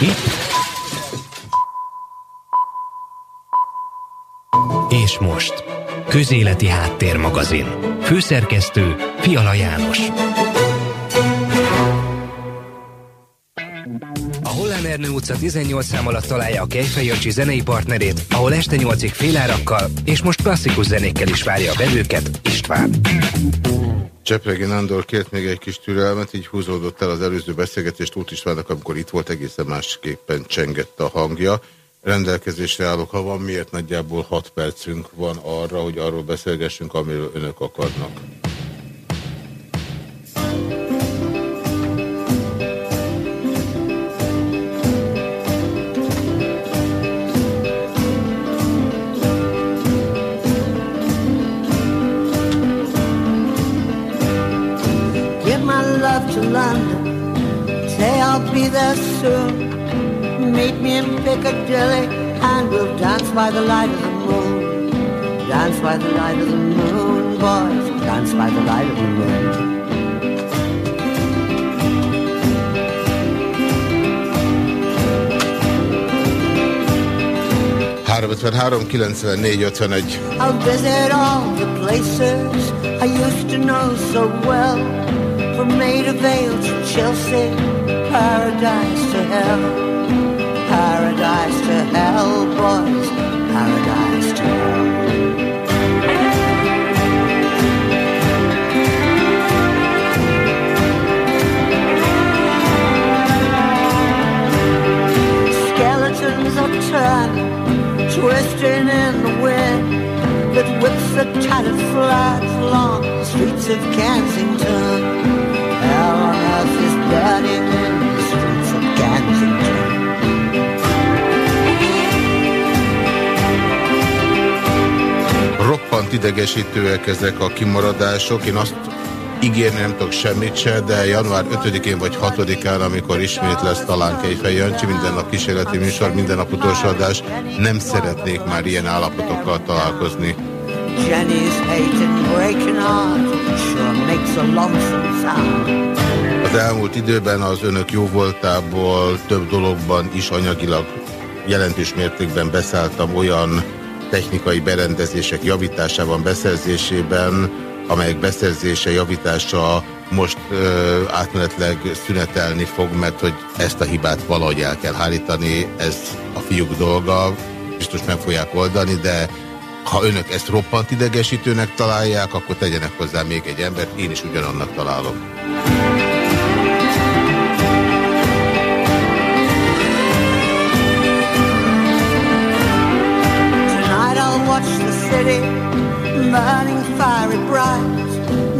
Itt. És most. Közéleti Háttérmagazin. Főszerkesztő Fiala János. Ernő utca 18 szám alatt találja a Kejfej Jancsi zenei partnerét, ahol este 8-ig félárakkal és most klasszikus zenékkel is várja a vevőket István. Csepregi Nándor kért még egy kis türelmet, így húzódott el az előző beszélgetést Út Istvánnak, amikor itt volt, egészen másképpen csengett a hangja. Rendelkezésre állok, ha van miért, nagyjából 6 percünk van arra, hogy arról beszélgessünk, amiről önök akarnak. There soon. Meet me in Piccadilly and we'll dance by the light of the moon. Dance by the light of the moon, boys. Dance by the light of the moon. I'll visit all the places I used to know so well. From Maida Vale to Chelsea, paradise to hell, paradise to hell, boys, paradise to hell. Idegesítőek ezek a kimaradások. Én azt ígérni nem tudok semmit se, de január 5-én vagy 6-án, amikor ismét lesz talán Kejfej Jancsi, minden nap kísérleti műsor, minden nap utolsó adás, nem szeretnék már ilyen állapotokkal találkozni. Az elmúlt időben az önök jó voltából több dologban is anyagilag jelentős mértékben beszálltam olyan technikai berendezések javításában, beszerzésében, amelyek beszerzése, javítása most ö, átmenetleg szünetelni fog, mert hogy ezt a hibát valahogy el kell hárítani, ez a fiúk dolga, biztos meg fogják oldani, de ha önök ezt roppant idegesítőnek találják, akkor tegyenek hozzá még egy embert, én is ugyanannak találom. City, burning fiery bright.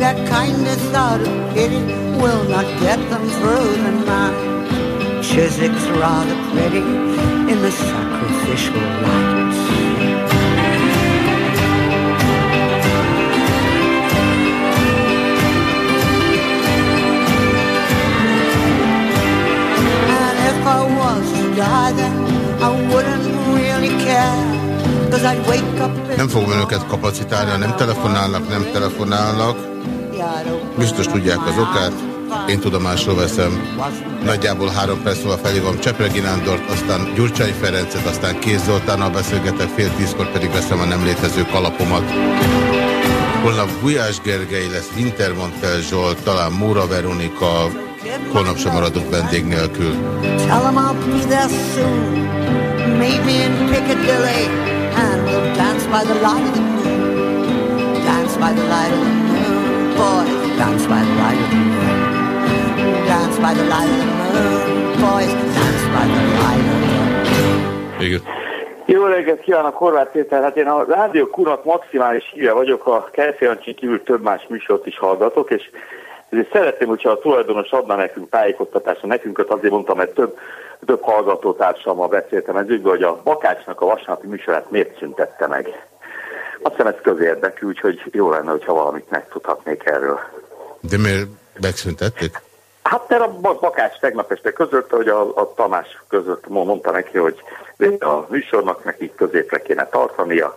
Their kindness out of pity will not get them through the night. Chiswick's rather pretty in the sacrificial light. I was to die then, I wouldn't really care. Nem fogom önöket kapacitálni, nem telefonálnak, nem telefonálnak. Biztos tudják az okát. Én tudomásról veszem. Nagyjából három perc múlva felhívom Csepregi Nándort, aztán Gyurcsány Ferencet, aztán Kéz Zoltánnal beszélgetek, fél tízkor pedig veszem a nem létező kalapomat. Holnap Gulyás Gergely lesz, Wintermantel Zsolt, talán Móra Veronika, holnap sem maradunk vendég nélkül. Tell and we'll dance by the light of the moon. Dance by the light of the moon, boys. Dance by the light of the moon. Dance by the light of the moon, boys. Dance by the light of the moon. Igen. Jó reggelt kívánok, Horváth Péter. Hát én a Rádió Kunat maximális híve vagyok, a Kelféjancsi kívül több más műsort is hallgatok, és ezért szeretném, hogyha a tulajdonos adna nekünk tájékoztatásra, nekünk azért mondtam, mert több több hallgatótársammal beszéltem ez ügyben, hogy a Bakácsnak a vasárnapi műsorát miért szüntette meg. Azt hiszem ez közérdekű, úgyhogy jó lenne, hogyha valamit megtudhatnék erről. De miért megszüntették? Hát mert a Bakács tegnap este közölte, hogy a, a Tamás között mondta neki, hogy a műsornak neki középre kéne tartania,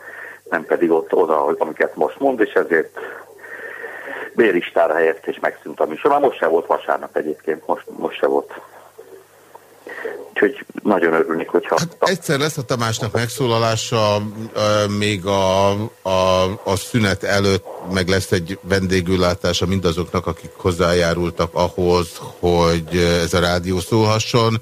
nem pedig ott oda, amiket most mond, és ezért béristára helyezte és megszűnt a műsor. Már most se volt vasárnap egyébként, most, most se volt. Úgyhogy nagyon örülnék, hogyha... Hát egyszer lesz a Tamásnak megszólalása, még a, a, a szünet előtt meg lesz egy vendégülátása mindazoknak, akik hozzájárultak ahhoz, hogy ez a rádió szólhasson.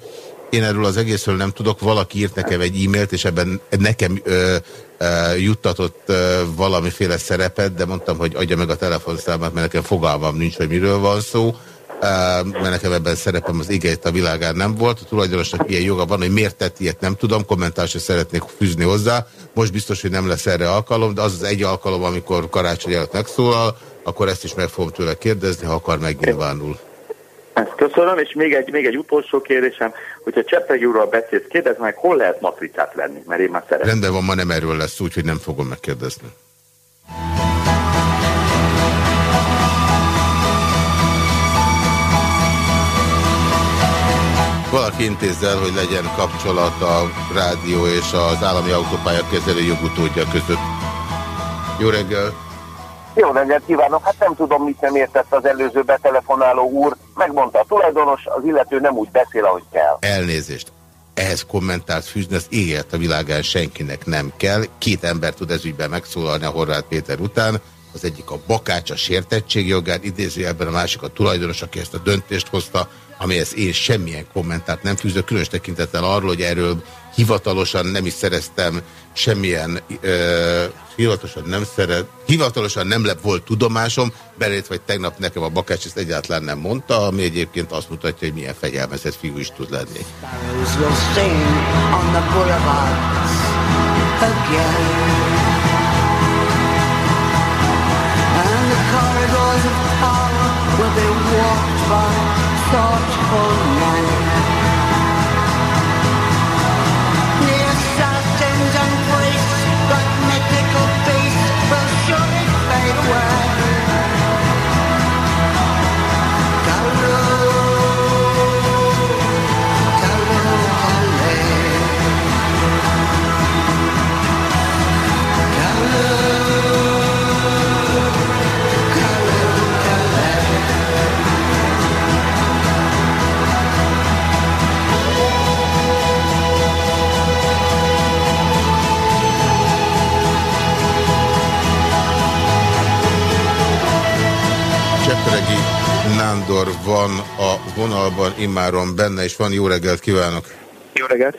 Én erről az egészről nem tudok, valaki írt nekem egy e-mailt, és ebben nekem ö, ö, juttatott ö, valamiféle szerepet, de mondtam, hogy adja meg a telefonszámát, mert nekem fogalmam nincs, hogy miről van szó mert nekem ebben szerepem az igét a világán nem volt. A tulajdonosnak ilyen joga van, hogy miért tett ilyet, nem tudom, kommentálásra szeretnék fűzni hozzá. Most biztos, hogy nem lesz erre alkalom, de az az egy alkalom, amikor karácsony előtt megszólal, akkor ezt is meg fogom tőle kérdezni, ha akar megnyilvánul. Ezt köszönöm, és még egy, még egy utolsó kérdésem, hogyha Cseppegi úrral beszélsz, kérdezd meg, hol lehet matricát venni, mert én már szeretném. Rendben van, ma nem erről lesz, úgyhogy nem fogom megkérdezni. Valaki intézze el, hogy legyen kapcsolat a rádió és az állami autópálya kezelő jogutódja között. Jó reggel! Jó reggelt kívánok! Hát nem tudom, mit nem értett az előző betelefonáló úr. Megmondta a tulajdonos, az illető nem úgy beszél, ahogy kell. Elnézést! Ehhez kommentárt fűzni, az éget a világán senkinek nem kell. Két ember tud ezügyben megszólalni a Horváth Péter után. Az egyik a bakács a sértettségjogán, idézőjelben a másik a tulajdonos, aki ezt a döntést hozta, amihez én semmilyen kommentát nem fűzök, különös tekintettel arról, hogy erről hivatalosan nem is szereztem semmilyen, ö, hivatalosan nem szeret, hivatalosan nem lep volt tudomásom, belét vagy tegnap nekem a Bakács ezt egyáltalán nem mondta, ami egyébként azt mutatja, hogy milyen fegyelmezett fiú is tud lenni. Corridors of power where they walked by thoughtful Csepregi Nándor van a vonalban, immáron benne, és van jó reggelt kívánok! Jó reggelt!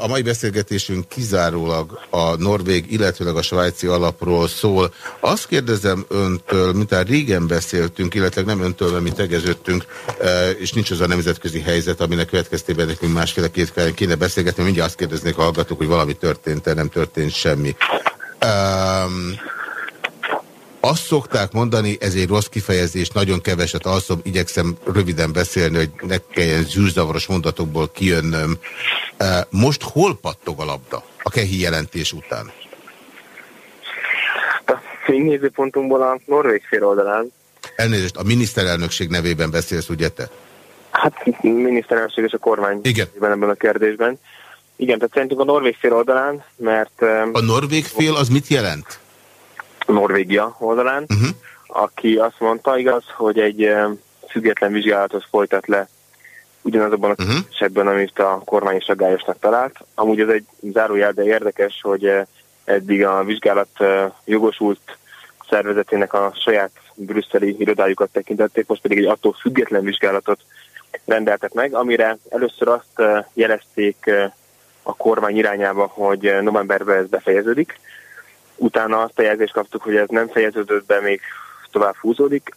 A mai beszélgetésünk kizárólag a norvég, illetőleg a svájci alapról szól. Azt kérdezem öntől, mint a régen beszéltünk, illetve nem öntől, mert mi tegeződtünk, és nincs az a nemzetközi helyzet, aminek következtében nekünk másféle két kéne beszélgetni, mindjárt azt kérdeznék hallgatók, hogy valami történt-e, nem történt semmi. Um, azt szokták mondani, ez egy rossz kifejezés, nagyon keveset alszom, igyekszem röviden beszélni, hogy ne kelljen zűrzavaros mondatokból kijönnöm. Most hol pattog a labda a kehi jelentés után? A nézőpontunkból a Norvég fél oldalán. Elnézést, a miniszterelnökség nevében beszélsz, ugye te? Hát miniszterelnökség és a kormány Igen. ebben a kérdésben. Igen, tehát szerintünk a Norvég fél oldalán, mert... A Norvég fél az mit jelent? Norvégia oldalán, uh-huh. aki azt mondta, igaz, hogy egy független vizsgálatot folytat le ugyanazokban a uh-huh. esetben, amit a kormány is aggályosnak talált. Amúgy ez egy zárójel, de érdekes, hogy eddig a vizsgálat jogosult szervezetének a saját brüsszeli irodájukat tekintették, most pedig egy attól független vizsgálatot rendeltek meg, amire először azt jelezték a kormány irányába, hogy novemberben ez befejeződik, Utána azt a jelzést kaptuk, hogy ez nem fejeződött be, még tovább húzódik,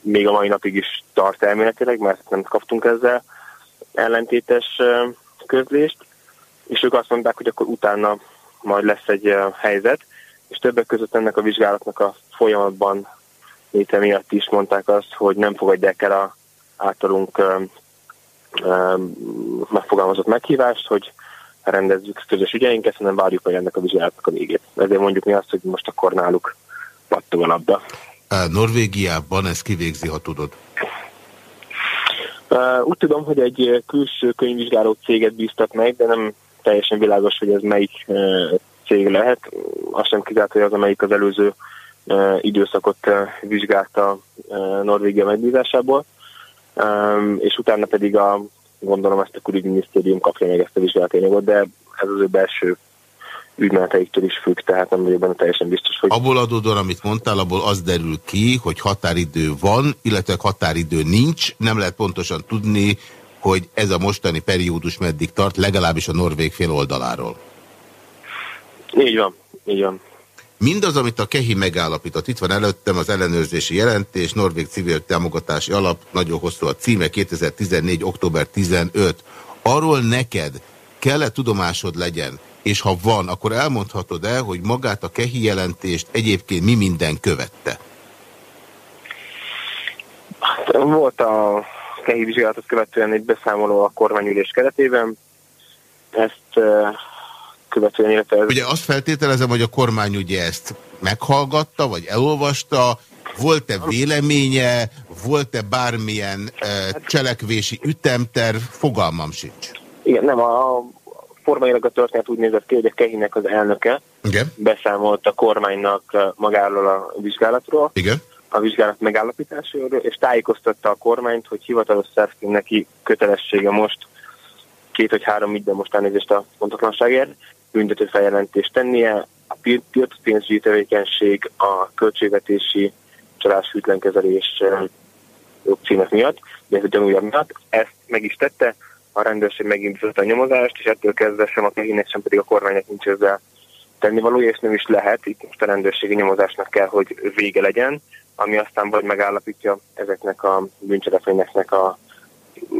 még a mai napig is tart elméletileg, mert nem kaptunk ezzel ellentétes közlést, és ők azt mondták, hogy akkor utána majd lesz egy helyzet, és többek között ennek a vizsgálatnak a folyamatban léte miatt is mondták azt, hogy nem fogadják el a általunk megfogalmazott meghívást, hogy rendezzük közös ügyeinket, hanem várjuk meg ennek a vizsgálatnak a végét. Ezért mondjuk mi azt, hogy most akkor náluk pattog a labda. Norvégiában ez kivégzi, ha tudod? Úgy tudom, hogy egy külső könyvvizsgáló céget bíztak meg, de nem teljesen világos, hogy ez melyik cég lehet. Azt sem kizárt, hogy az, amelyik az előző időszakot vizsgálta Norvégia megbízásából, és utána pedig a gondolom ezt a külügyminisztérium kapja meg ezt a vizsgálatanyagot, de ez az ő belső ügymeneteiktől is függ, tehát nem vagyok benne teljesen biztos, hogy... Abból adódóan, amit mondtál, abból az derül ki, hogy határidő van, illetve határidő nincs, nem lehet pontosan tudni, hogy ez a mostani periódus meddig tart, legalábbis a norvég fél oldaláról. Így van, így van. Mindaz, amit a KEHI megállapított, itt van előttem az ellenőrzési jelentés, Norvég Civil Támogatási Alap, nagyon hosszú a címe, 2014. október 15. Arról neked kell-e tudomásod legyen, és ha van, akkor elmondhatod-e, hogy magát a KEHI jelentést egyébként mi minden követte? Hát, volt a KEHI vizsgálatot követően egy beszámoló a kormányülés keretében. Ezt követően, illetve... Ez... Ugye azt feltételezem, hogy a kormány ugye ezt meghallgatta, vagy elolvasta, volt-e véleménye, volt-e bármilyen e, cselekvési ütemterv, fogalmam sincs. Igen, nem, a formailag a történet úgy nézett ki, hogy a Kehinek az elnöke Igen. beszámolt a kormánynak magáról a vizsgálatról. Igen a vizsgálat megállapításáról, és tájékoztatta a kormányt, hogy hivatalos szervként neki kötelessége most két vagy három ügyben most elnézést a pontatlanságért, büntető feljelentést tennie, a piac pénzügyi tevékenység, a költségvetési csalás hűtlenkezelés jogcímek miatt, a gyanúja miatt. Ezt meg is tette, a rendőrség megindította a nyomozást, és ettől kezdve sem a kehinek, sem pedig a kormánynak nincs ezzel tennivaló, és nem is lehet. Itt most a rendőrségi nyomozásnak kell, hogy vége legyen, ami aztán vagy megállapítja ezeknek a bűncselekményeknek a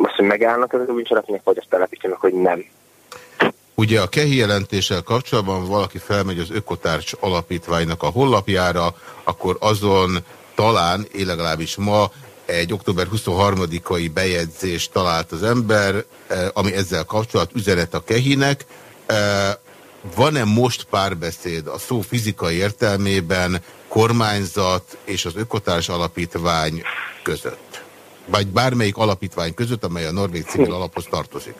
azt, hogy megállnak ezek a bűncselekmények, vagy azt telepítja hogy nem. Ugye a KEHI jelentéssel kapcsolatban valaki felmegy az Ökotárcs alapítványnak a hollapjára, akkor azon talán, én legalábbis ma, egy október 23-ai bejegyzést talált az ember, eh, ami ezzel kapcsolat üzenet a kehinek. Eh, van-e most párbeszéd a szó fizikai értelmében kormányzat és az Ökotárs alapítvány között? Vagy bármelyik alapítvány között, amely a Norvég civil alaphoz tartozik?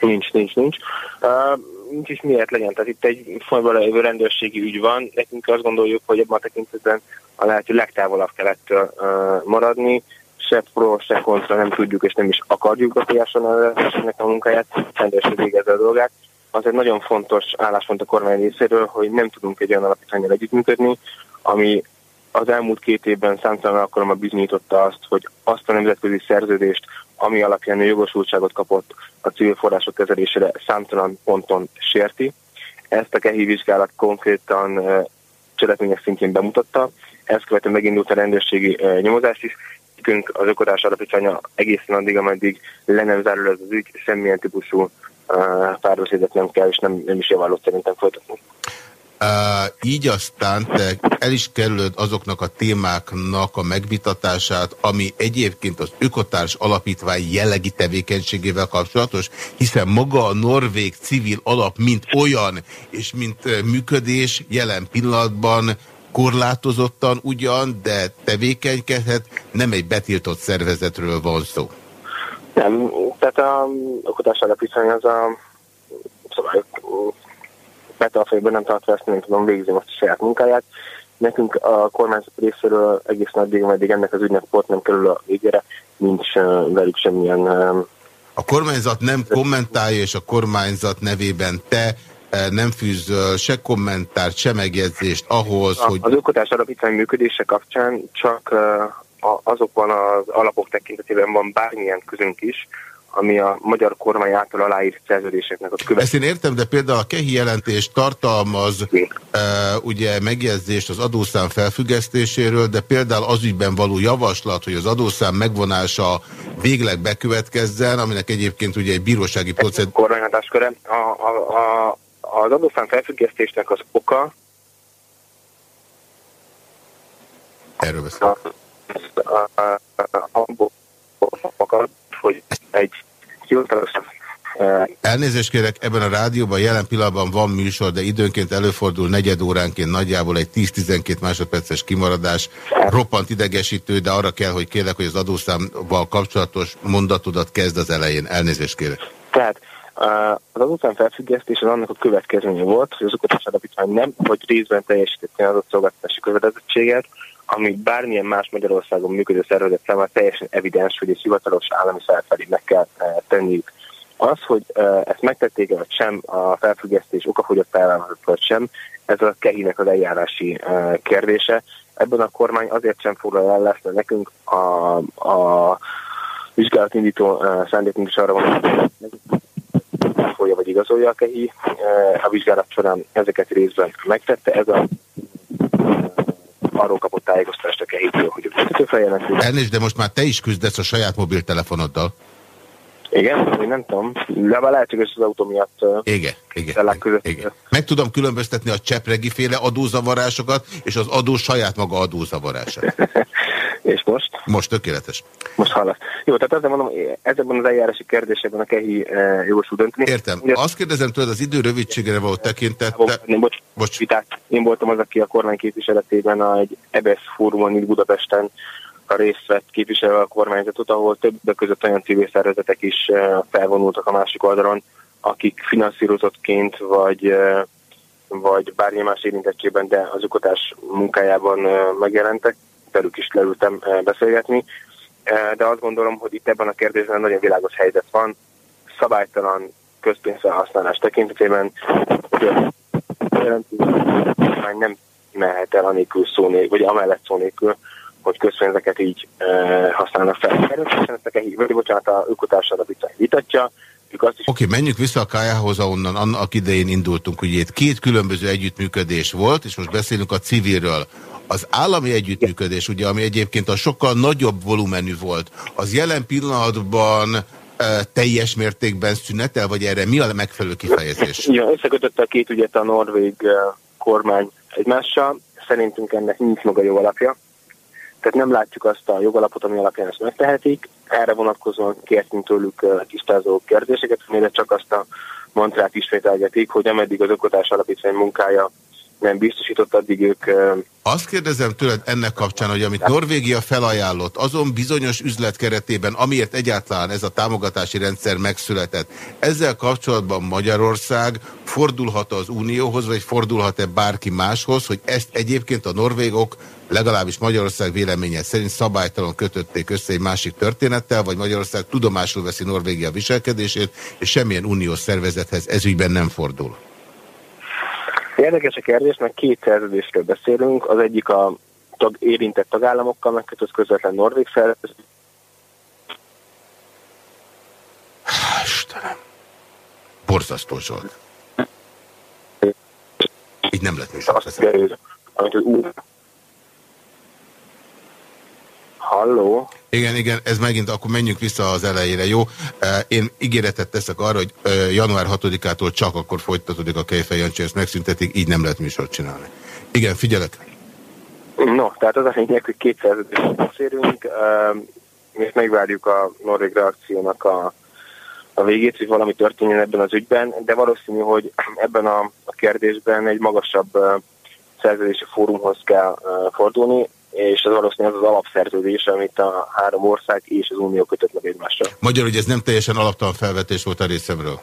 Nincs, nincs, nincs. Uh, nincs is miért legyen. Tehát itt egy folyamban levő rendőrségi ügy van. Nekünk azt gondoljuk, hogy ebben a tekintetben a lehető legtávolabb kell ettől uh, maradni. Se pro, se kontra nem tudjuk és nem is akarjuk befolyásolni a munkáját. Rendőrség végezze a dolgát. Az egy nagyon fontos álláspont a kormány részéről, hogy nem tudunk egy olyan alapítványjal együttműködni, ami az elmúlt két évben számtalan alkalommal bizonyította azt, hogy azt a nemzetközi szerződést, ami alapján a jogosultságot kapott a civil források kezelésére számtalan ponton sérti. Ezt a kehi vizsgálat konkrétan cselekmények szintjén bemutatta, ezt követően megindult a rendőrségi nyomozás is, nekünk az ökodás alapítványa egészen addig, ameddig le nem zárul ez az ügy, semmilyen típusú párbeszédet nem kell, és nem, nem is javallott szerintem folytatni. Így aztán te el is kerülöd azoknak a témáknak a megvitatását, ami egyébként az Ökotárs Alapítvány jellegi tevékenységével kapcsolatos, hiszen maga a Norvég civil alap, mint olyan, és mint működés jelen pillanatban korlátozottan ugyan, de tevékenykedhet, nem egy betiltott szervezetről van szó. Nem, tehát a Ökotárs Alapítvány az a szabályok betartásban nem tartva ezt nem tudom végzi most a saját munkáját. Nekünk a kormányzat részéről egészen addig, ameddig ennek az ügynek pont nem kerül a végére, nincs velük semmilyen... A kormányzat nem kommentálja, és a kormányzat nevében te nem fűzöl se kommentárt, se megjegyzést ahhoz, a, hogy... Az ökotás alapítvány működése kapcsán csak azokban az alapok tekintetében van bármilyen közünk is, ami a magyar kormány által aláírt szerződéseknek a következő. Ezt én értem, de például a KEHI jelentés tartalmaz e, ugye megjegyzést az adószám felfüggesztéséről, de például az ügyben való javaslat, hogy az adószám megvonása végleg bekövetkezzen, aminek egyébként ugye egy bírósági procedúra... Kormányhatásköre. A, a, a, az adószám felfüggesztésnek az oka Erről beszél. Abból hogy egy hivatalos Elnézést kérek, ebben a rádióban jelen pillanatban van műsor, de időnként előfordul negyed óránként nagyjából egy 10-12 másodperces kimaradás. Roppant idegesítő, de arra kell, hogy kérlek, hogy az adószámmal kapcsolatos mondatodat kezd az elején. Elnézést kérek. Tehát az adószám felfüggesztés az annak a következménye volt, hogy az oktatás alapítvány nem, hogy részben teljesítette az adott szolgáltatási kövedezettséget, ami bármilyen más Magyarországon működő szervezet számára teljesen evidens, hogy egy hivatalos állami felfelé meg kell tenniük. Az, hogy ezt megtették vagy sem, a felfüggesztés okafogyott elválasztott vagy sem, ez a kehinek az eljárási kérdése. Ebben a kormány azért sem foglal el lesz, mert nekünk a, a vizsgálatindító szándékunk is arra van, hogy folyja vagy igazolja a kehi. A vizsgálat során ezeket részben megtette. Ez a arról kapott tájékoztatást a kehítől, hogy a feljelentés. Elnézést, de most már te is küzdesz a saját mobiltelefonoddal. Igen, én nem tudom. De lehet, hogy az autó miatt igen, igen, igen. Meg tudom különböztetni a csepregi féle adózavarásokat, és az adó saját maga adózavarását. és most? Most tökéletes. Most hallasz. Jó, tehát azért mondom, ezekben az eljárási kérdésekben a kehi e, jogosú dönteni. Értem. Ugye, Azt kérdezem tőled, az idő rövidségére való tekintette... Én, bocs, bocs. Vitát. Én voltam az, aki a kormány képviseletében egy EBS fórumon itt Budapesten részt vett képviselve a kormányzatot, ahol többek között olyan civil szervezetek is eh, felvonultak a másik oldalon, akik finanszírozottként vagy, eh, vagy bármilyen más érintettségben, de az oktatás munkájában eh, megjelentek, velük is leültem beszélgetni. De azt gondolom, hogy itt ebben a kérdésben nagyon világos helyzet van. Szabálytalan közpénzfelhasználás tekintetében nem mehet el anélkül szó nélkül, vagy amellett szó nélkül, hogy közpénzeket így e, használnak fel. A kehi, bocsánat, a alapítvány vitatja, Oké, okay, menjünk vissza a kájához, ahonnan annak idején indultunk. Ugye itt két különböző együttműködés volt, és most beszélünk a civilről. Az állami együttműködés, ugye, ami egyébként a sokkal nagyobb volumenű volt, az jelen pillanatban e, teljes mértékben szünetel, vagy erre mi a megfelelő kifejezés? Ja, összekötötte a két ügyet a norvég kormány egymással. Szerintünk ennek nincs maga jó alapja. Tehát nem látjuk azt a jogalapot, ami alapján ezt megtehetik. Erre vonatkozóan kértünk tőlük tisztázó kérdéseket, amire csak azt a mantrát ismételgetik, hogy ameddig az oktatás alapítvány munkája nem biztosított, addig ők... Azt kérdezem tőled ennek kapcsán, hogy amit Norvégia felajánlott, azon bizonyos üzlet keretében, amiért egyáltalán ez a támogatási rendszer megszületett, ezzel kapcsolatban Magyarország fordulhat az Unióhoz, vagy fordulhat-e bárki máshoz, hogy ezt egyébként a norvégok legalábbis Magyarország véleménye szerint szabálytalan kötötték össze egy másik történettel, vagy Magyarország tudomásul veszi Norvégia viselkedését, és semmilyen uniós szervezethez ezügyben nem fordul. Érdekes a kérdés, mert két szerződésről beszélünk. Az egyik a tag, érintett tagállamokkal megkötött közvetlen norvég szerződés. Istenem. Borzasztó Zsolt. Így nem lett műsor. Azt amit az úr Halló? Igen, igen, ez megint, akkor menjünk vissza az elejére, jó? Én ígéretet teszek arra, hogy január 6-ától csak akkor folytatódik a Kejfej Jancsi, ezt megszüntetik, így nem lehet műsort csinálni. Igen, figyelek. No, tehát az a lényeg, hogy 200 beszélünk, és megvárjuk a norvég reakciónak a, a végét, hogy valami történjen ebben az ügyben, de valószínű, hogy ebben a, a kérdésben egy magasabb szerződési fórumhoz kell fordulni és ez valószínűleg az az alapszerződés, amit a három ország és az Unió kötött meg egymásra. Magyar, hogy ez nem teljesen alaptalan felvetés volt a részemről?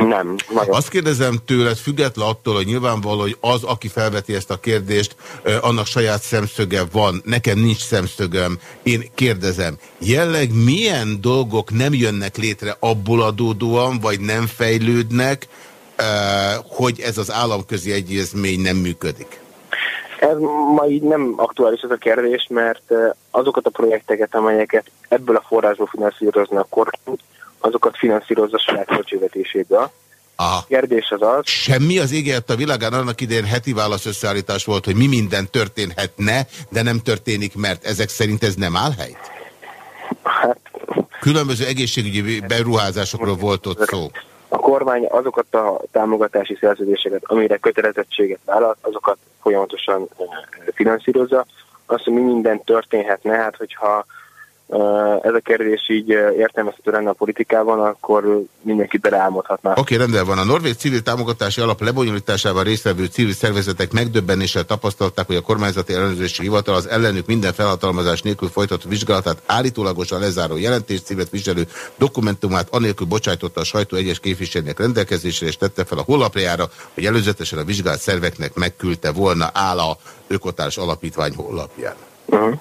Nem. Nagyon. Azt kérdezem tőled, független attól, hogy nyilvánvaló, hogy az, aki felveti ezt a kérdést, annak saját szemszöge van. Nekem nincs szemszögöm. Én kérdezem, jelleg milyen dolgok nem jönnek létre abból adódóan, vagy nem fejlődnek, hogy ez az államközi egyezmény nem működik? Ez ma így nem aktuális ez a kérdés, mert azokat a projekteket, amelyeket ebből a forrásból finanszíroznak a kormány, azokat finanszírozza saját költségvetéséből. A kérdés az az... Semmi az égért a világán annak idején heti válasz összeállítás volt, hogy mi minden történhetne, de nem történik, mert ezek szerint ez nem áll helyt? Hát... Különböző egészségügyi beruházásokról volt ott szó a kormány azokat a támogatási szerződéseket, amire kötelezettséget vállal, azokat folyamatosan finanszírozza. Azt, hogy mi minden történhetne, hát hogyha ez a kérdés így értelmezhető lenne a politikában, akkor mindenki beleálmodhatná. Oké, okay, rendben van. A Norvég civil támogatási alap lebonyolításával résztvevő civil szervezetek megdöbbenéssel tapasztalták, hogy a kormányzati ellenőrzési hivatal az ellenük minden felhatalmazás nélkül folytatott vizsgálatát állítólagosan lezáró jelentés címet viselő dokumentumát anélkül bocsájtotta a sajtó egyes képviselőnek rendelkezésre, és tette fel a honlapjára, hogy előzetesen a vizsgált szerveknek megküldte volna áll a Ökotárs Alapítvány honlapján. Uh -huh.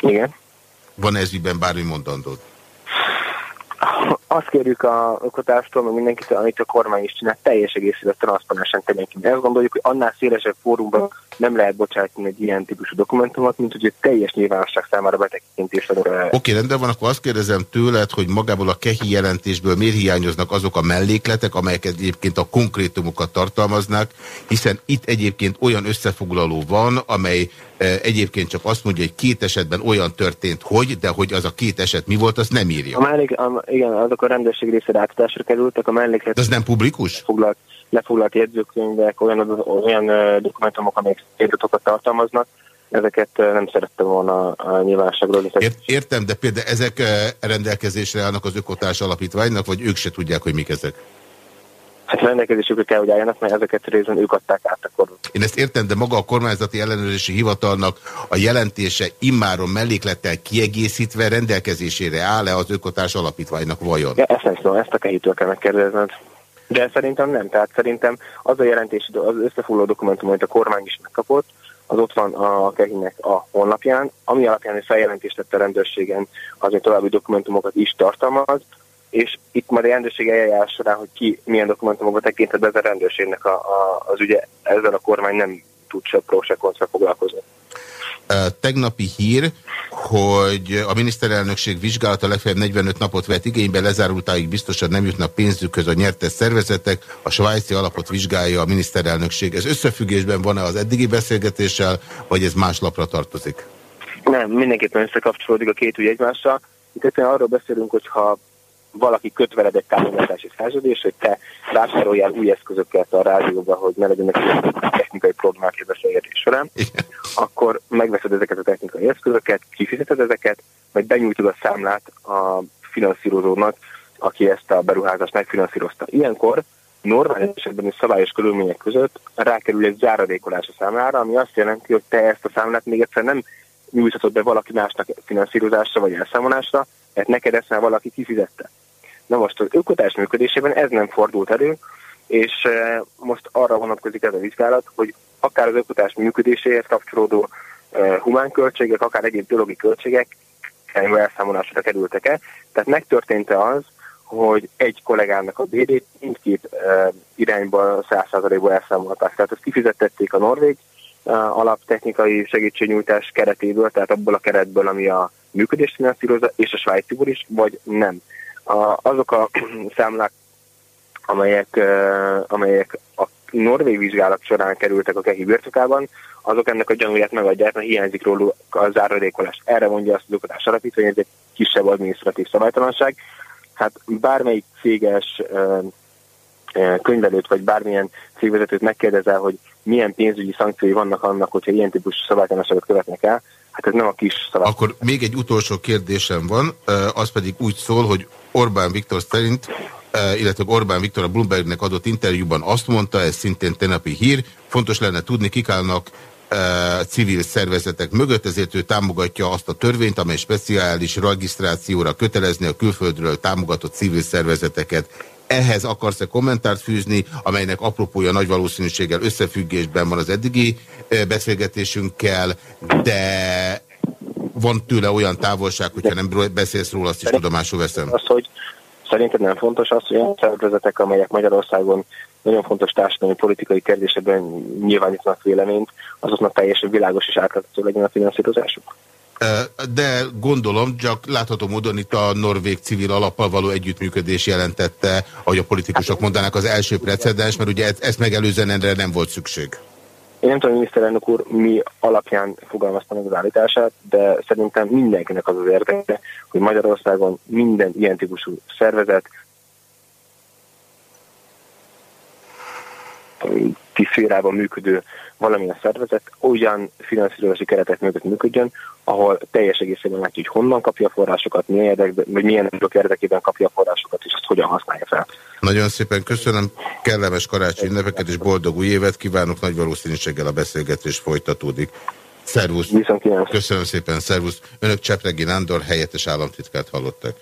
Igen. Van ez ügyben bármi mondandód? Azt kérjük a ökotástól, meg mindenkitől, amit a kormány is csinál, teljes egészében transzparensen ki. Ezt gondoljuk, hogy annál szélesebb fórumban nem lehet bocsátani egy ilyen típusú dokumentumot, mint hogy egy teljes nyilvánosság számára betekintés Oké, okay, rendben van, akkor azt kérdezem tőled, hogy magából a kehi jelentésből miért hiányoznak azok a mellékletek, amelyek egyébként a konkrétumokat tartalmaznak, hiszen itt egyébként olyan összefoglaló van, amely egyébként csak azt mondja, hogy két esetben olyan történt, hogy, de hogy az a két eset mi volt, azt nem írja. A mellék, a, igen, azok a rendőrség részére átadásra kerültek, a melléklet... De az nem publikus? Foglalt, lefoglalt jegyzőkönyvek, olyan, olyan dokumentumok, amelyek adatokat tartalmaznak, ezeket nem szerettem volna a nyilvánosságról. Ért, értem, de például ezek rendelkezésre állnak az ökotárs alapítványnak, vagy ők se tudják, hogy mik ezek? Hát rendelkezésükre kell, hogy álljanak, mert ezeket részben ők adták át akkor. Én ezt értem, de maga a kormányzati ellenőrzési hivatalnak a jelentése immáron melléklettel kiegészítve rendelkezésére áll-e az ökotárs alapítványnak vajon? Ja, ezt nem tudom, ezt a kehitől kell megkérdezned. De szerintem nem. Tehát szerintem az a jelentés, az összefoglaló dokumentum, amit a kormány is megkapott, az ott van a kehinek a honlapján, ami alapján egy feljelentést tette a rendőrségen, az még további dokumentumokat is tartalmaz, és itt majd a rendőrség eljárás során, hogy ki milyen dokumentumokat tekintett ez a rendőrségnek a, a, az ügye, ezzel a kormány nem tud se pró, se foglalkozni. Tegnapi hír, hogy a miniszterelnökség vizsgálata legfeljebb 45 napot vett igénybe, lezárultáig biztosan nem jutnak pénzükhöz a nyertes szervezetek, a svájci alapot vizsgálja a miniszterelnökség. Ez összefüggésben van-e az eddigi beszélgetéssel, vagy ez más lapra tartozik? Nem, mindenképpen összekapcsolódik a két ügy egymással. Itt arról beszélünk, hogyha valaki köt veled egy támogatási szerződés, hogy te vásároljál új eszközöket a rádióba, hogy ne legyenek technikai problémák a beszélgetés során, akkor megveszed ezeket a technikai eszközöket, kifizeted ezeket, majd benyújtod a számlát a finanszírozónak, aki ezt a beruházást megfinanszírozta. Ilyenkor normál esetben is szabályos körülmények között rákerül egy záradékolás a számlára, ami azt jelenti, hogy te ezt a számlát még egyszer nem nyújthatod be valaki másnak finanszírozásra vagy elszámolásra, mert neked ezt már valaki kifizette. Na most az ökotás működésében ez nem fordult elő, és e, most arra vonatkozik ez a vizsgálat, hogy akár az ökotás működéséhez kapcsolódó e, humánköltségek, akár egyéb dologi költségek elszámolásra kerültek-e. Tehát megtörtént-e az, hogy egy kollégának a BD mindkét e, irányba 100%-ból elszámolták. Tehát ezt kifizettették a norvég alaptechnikai segítségnyújtás keretéből, tehát abból a keretből, ami a működést finanszírozza, és a svájciból is, vagy nem. A, azok a számlák, amelyek, amelyek a norvég vizsgálat során kerültek a kehi birtokában, azok ennek a gyanúját megadják, mert hiányzik róluk a záradékolás. Erre mondja azt az oktatás alapítvány, hogy ez egy kisebb adminisztratív szabálytalanság. Hát bármelyik céges könyvelőt, vagy bármilyen cégvezetőt megkérdezel, hogy milyen pénzügyi szankciói vannak annak, hogyha ilyen típusú szabálytalanságot követnek el, hát ez nem a kis szabály. Akkor még egy utolsó kérdésem van, az pedig úgy szól, hogy Orbán Viktor szerint, illetve Orbán Viktor a Bloombergnek adott interjúban azt mondta, ez szintén tenapi hír, fontos lenne tudni, kik állnak civil szervezetek mögött, ezért ő támogatja azt a törvényt, amely speciális regisztrációra kötelezni a külföldről támogatott civil szervezeteket. Ehhez akarsz-e kommentárt fűzni, amelynek apropója nagy valószínűséggel összefüggésben van az eddigi beszélgetésünkkel, de van tőle olyan távolság, hogyha nem beszélsz róla, azt is tudomásul veszem. Az, hogy szerinted nem fontos az, hogy olyan szervezetek, amelyek Magyarországon nagyon fontos társadalmi politikai kérdésekben nyilvánítnak véleményt, azoknak teljesen világos és átlátható legyen a finanszírozásuk? De gondolom, csak látható módon itt a norvég civil alappal való együttműködés jelentette, ahogy a politikusok mondanak, az első precedens, mert ugye ezt megelőzően erre nem volt szükség. Én nem tudom, hogy miniszterelnök úr mi alapján fogalmazta meg az állítását, de szerintem mindenkinek az az érdeke, hogy Magyarországon minden ilyen típusú szervezet tisztférában működő valamilyen szervezet olyan finanszírozási keretek mögött működjön, ahol teljes egészében látjuk, hogy honnan kapja a forrásokat, milyen, érdekben, vagy milyen érdekében kapja a forrásokat, és azt hogyan használja fel. Nagyon szépen köszönöm, kellemes karácsony neveket és boldog új évet kívánok, nagy valószínűséggel a beszélgetés folytatódik. Szervusz! Köszönöm szépen, szervusz! Önök Csepregi Nándor helyettes államtitkát hallottak.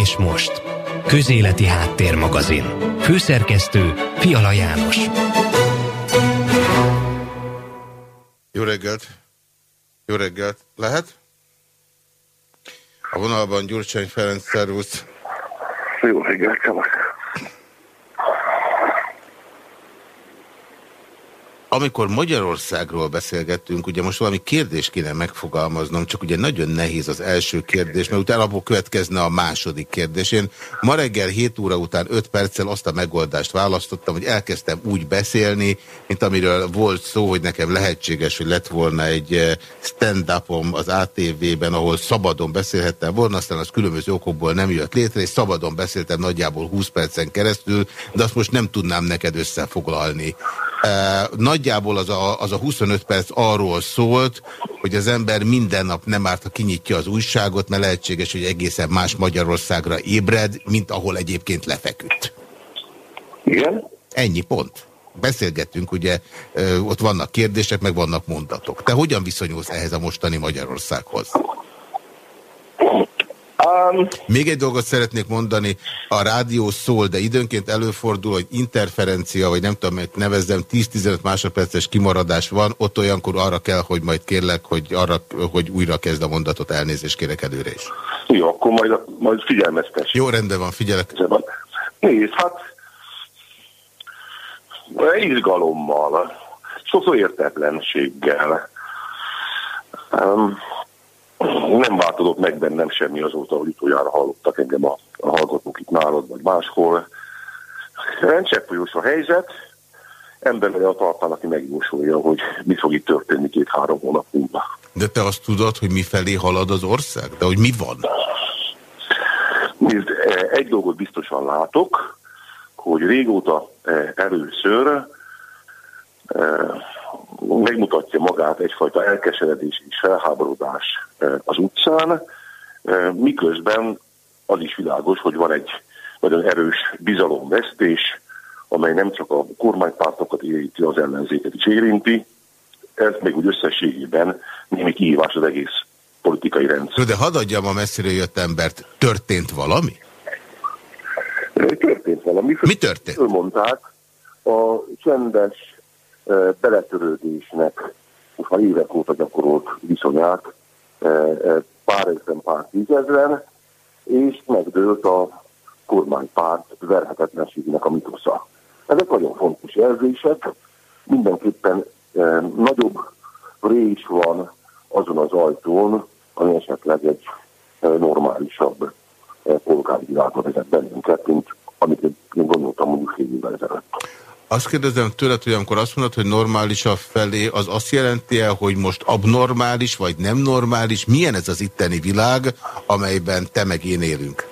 És most, Közéleti Háttérmagazin. Főszerkesztő Fiala János. Jó reggelt! Jó reggelt! Lehet? A vonalban Gyurcsány Ferenc, szervusz! Jó reggelt, csavak! Amikor Magyarországról beszélgettünk, ugye most valami kérdés kéne megfogalmaznom, csak ugye nagyon nehéz az első kérdés, mert utána abból következne a második kérdés. Én ma reggel 7 óra után 5 perccel azt a megoldást választottam, hogy elkezdtem úgy beszélni, mint amiről volt szó, hogy nekem lehetséges, hogy lett volna egy eh, stand-upom az ATV-ben, ahol szabadon beszélhettem volna, aztán az különböző okokból nem jött létre, és szabadon beszéltem nagyjából 20 percen keresztül, de azt most nem tudnám neked összefoglalni. Nagyjából az a, az a 25 perc arról szólt, hogy az ember minden nap nem árt, ha kinyitja az újságot, mert lehetséges, hogy egészen más Magyarországra ébred, mint ahol egyébként lefeküdt. Igen? Ennyi pont. Beszélgettünk, ugye ott vannak kérdések, meg vannak mondatok. Te hogyan viszonyulsz ehhez a mostani Magyarországhoz? Um, Még egy dolgot szeretnék mondani, a rádió szól, de időnként előfordul, hogy interferencia, vagy nem tudom, hogy nevezzem, 10-15 másodperces kimaradás van, ott olyankor arra kell, hogy majd kérlek, hogy, arra, hogy újra kezd a mondatot, elnézést kérek előre is. Jó, akkor majd, majd figyelmeztes. Jó, rendben van, figyelek. Nézd, hát izgalommal, sokszor értetlenséggel. Um, nem változott meg bennem semmi azóta, hogy utoljára hallottak engem a, a hallgatók itt nálad, vagy máshol. Rendcseppfolyós a helyzet, ember a talpán, aki megjósolja, hogy mi fog itt történni két-három hónap múlva. De te azt tudod, hogy mi felé halad az ország? De hogy mi van? Nézd, egy dolgot biztosan látok, hogy régóta eh, először eh, megmutatja magát egyfajta elkeseredés és felháborodás az utcán, miközben az is világos, hogy van egy nagyon erős bizalomvesztés, amely nem csak a kormánypártokat érinti, az ellenzéket is érinti, ez még úgy összességében némi kihívás az egész politikai rendszer. De hadd adjam a messzire jött embert, történt valami? Történt valami. Mi történt? Fölmondták a csendes beletörődésnek most már évek óta gyakorolt viszonyát pár ezeren, pár tízezren, és megdőlt a kormánypárt verhetetlenségének a mitosza. Ezek nagyon fontos jelzések, mindenképpen e, nagyobb rés van azon az ajtón, ami esetleg egy e, normálisabb e, polgári világba vezet bennünket, mint amit én gondoltam mondjuk fél évvel ezelőtt. Azt kérdezem tőled, hogy amikor azt mondod, hogy normális a felé, az azt jelenti -e, hogy most abnormális, vagy nem normális? Milyen ez az itteni világ, amelyben te meg én élünk?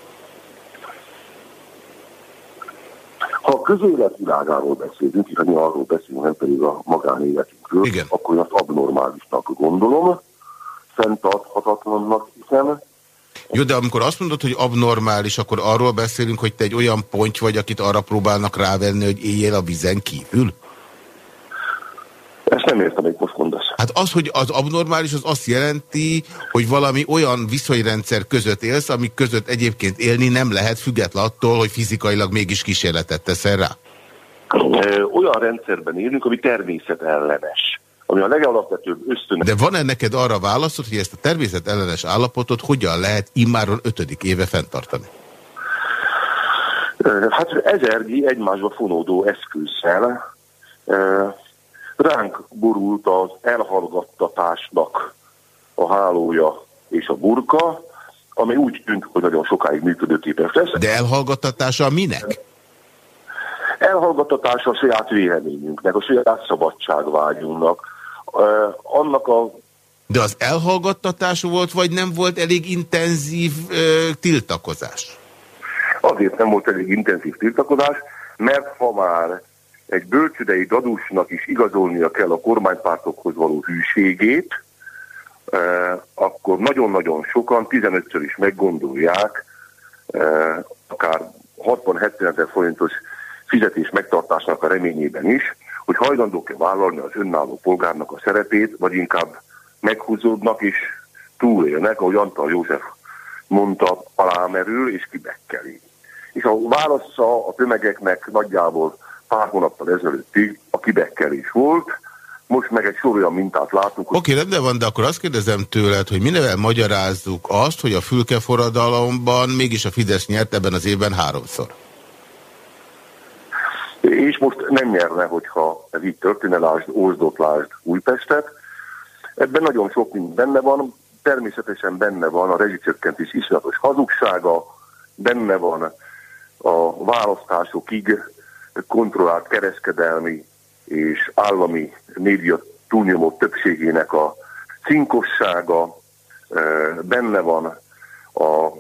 Ha a közélet világáról beszélünk, és mi arról beszélünk, nem pedig a magánéletünkről, Igen. akkor azt abnormálisnak gondolom, fenntarthatatlannak hiszem, jó, de amikor azt mondod, hogy abnormális, akkor arról beszélünk, hogy te egy olyan ponty vagy, akit arra próbálnak rávenni, hogy éljél a vizen kívül? Ezt nem értem, hogy most mondasz. Hát az, hogy az abnormális, az azt jelenti, hogy valami olyan viszonyrendszer között élsz, amik között egyébként élni nem lehet független attól, hogy fizikailag mégis kísérletet teszel rá. Olyan rendszerben élünk, ami természetellenes ami a legalapvetőbb ösztön. De van-e neked arra válaszod, hogy ezt a természet ellenes állapotot hogyan lehet immáron ötödik éve fenntartani? Hát ezernyi egymásba fonódó eszközzel ránk borult az elhallgattatásnak a hálója és a burka, ami úgy tűnt, hogy nagyon sokáig működőképes lesz. De elhallgattatása minek? Elhallgattatása a saját véleményünknek, a saját szabadságvágyunknak, annak a De az elhallgattatás volt, vagy nem volt elég intenzív ö, tiltakozás? Azért nem volt elég intenzív tiltakozás, mert ha már egy bölcsödei dadusnak is igazolnia kell a kormánypártokhoz való hűségét, akkor nagyon-nagyon sokan 15-ször is meggondolják, akár 60-70 ezer forintos fizetés megtartásnak a reményében is, hogy hajlandók-e vállalni az önálló polgárnak a szerepét, vagy inkább meghúzódnak és túlélnek, ahogy Antal József mondta, alámerül és kibekkeli. És a válasza a tömegeknek nagyjából pár hónappal ezelőttig a kibekkelés volt, most meg egy sor olyan mintát látunk. Oké, okay, rendben van, de akkor azt kérdezem tőled, hogy minevel magyarázzuk azt, hogy a fülke forradalomban mégis a Fidesz nyert ebben az évben háromszor? És most nem nyerne, hogyha ez így történne, lásd Ózdot, lásd Újpestet. Ebben nagyon sok mind benne van, természetesen benne van a rezsicsökkentés iszonyatos hazugsága, benne van a választásokig kontrollált kereskedelmi és állami média túlnyomó többségének a cinkossága, benne van a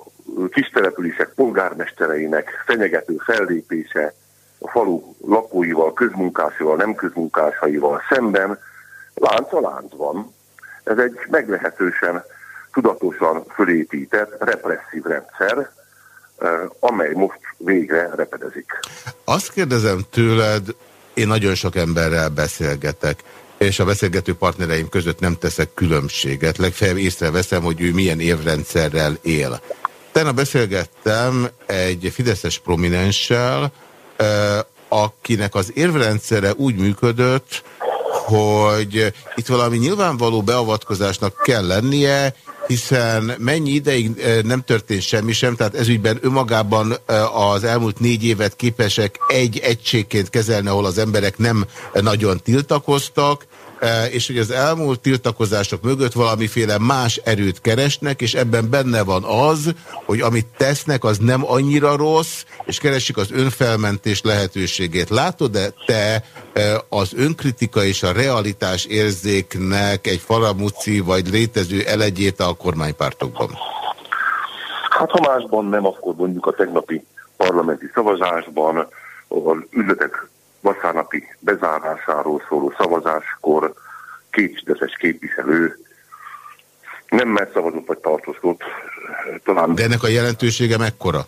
kistelepülések polgármestereinek fenyegető fellépése a falu lakóival, közmunkásaival, nem közmunkásaival szemben. Lánc a lánc van. Ez egy meglehetősen tudatosan fölépített represszív rendszer, amely most végre repedezik. Azt kérdezem tőled, én nagyon sok emberrel beszélgetek, és a beszélgető partnereim között nem teszek különbséget. Legfeljebb észreveszem, hogy ő milyen évrendszerrel él. Tenne beszélgettem egy fideszes prominenssel, akinek az érvrendszere úgy működött, hogy itt valami nyilvánvaló beavatkozásnak kell lennie, hiszen mennyi ideig nem történt semmi sem, tehát ezügyben önmagában az elmúlt négy évet képesek egy egységként kezelni, ahol az emberek nem nagyon tiltakoztak, és hogy az elmúlt tiltakozások mögött valamiféle más erőt keresnek, és ebben benne van az, hogy amit tesznek, az nem annyira rossz, és keresik az önfelmentés lehetőségét. Látod-e te az önkritika és a realitás érzéknek egy faramuci vagy létező elegyét a kormánypártokban? Hát ha másban nem, akkor mondjuk a tegnapi parlamenti szavazásban, ahol üzletek vasárnapi bezárásáról szóló szavazáskor két fideszes képviselő nem mert szavazott vagy tartózkodott. Talán... De ennek a jelentősége mekkora?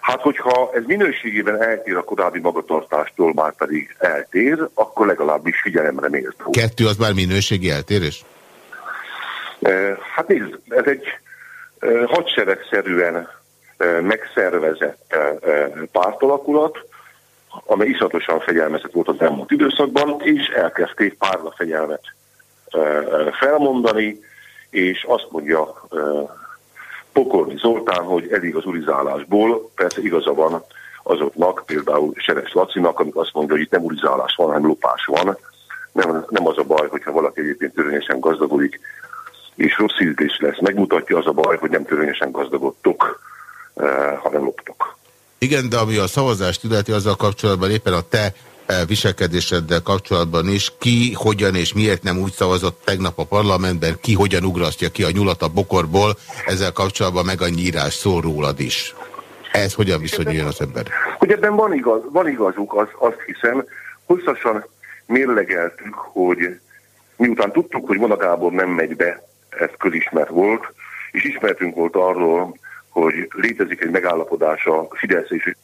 Hát, hogyha ez minőségében eltér a korábbi magatartástól, már pedig eltér, akkor legalábbis figyelemre méltó. Kettő az már minőségi eltérés? Hát nézd, ez egy hadseregszerűen megszervezett pártalakulat, amely iszatosan fegyelmezett volt az elmúlt időszakban, és elkezdték párla fegyelmet felmondani, és azt mondja Pokorni Zoltán, hogy elég az urizálásból, persze igaza van azoknak, például Seres Lacinak, amik azt mondja, hogy itt nem urizálás van, hanem lopás van. Nem, nem az a baj, hogyha valaki egyébként törvényesen gazdagodik, és rossz ízlés lesz. Megmutatja az a baj, hogy nem törvényesen gazdagodtok Eh, ha nem loptok. Igen, de ami a szavazást illeti, azzal kapcsolatban éppen a te eh, viselkedéseddel kapcsolatban is, ki, hogyan és miért nem úgy szavazott tegnap a parlamentben, ki hogyan ugrasztja ki a nyulat a bokorból, ezzel kapcsolatban meg a nyírás szól rólad is. Ez hogyan viszonyuljon az ember? Hogy ebben van, igaz, van igazuk, az, azt hiszem, hosszasan mérlegeltük, hogy miután tudtuk, hogy Vona Gábor nem megy be, ez közismert volt, és ismertünk volt arról, hogy létezik egy megállapodás a Fidesz és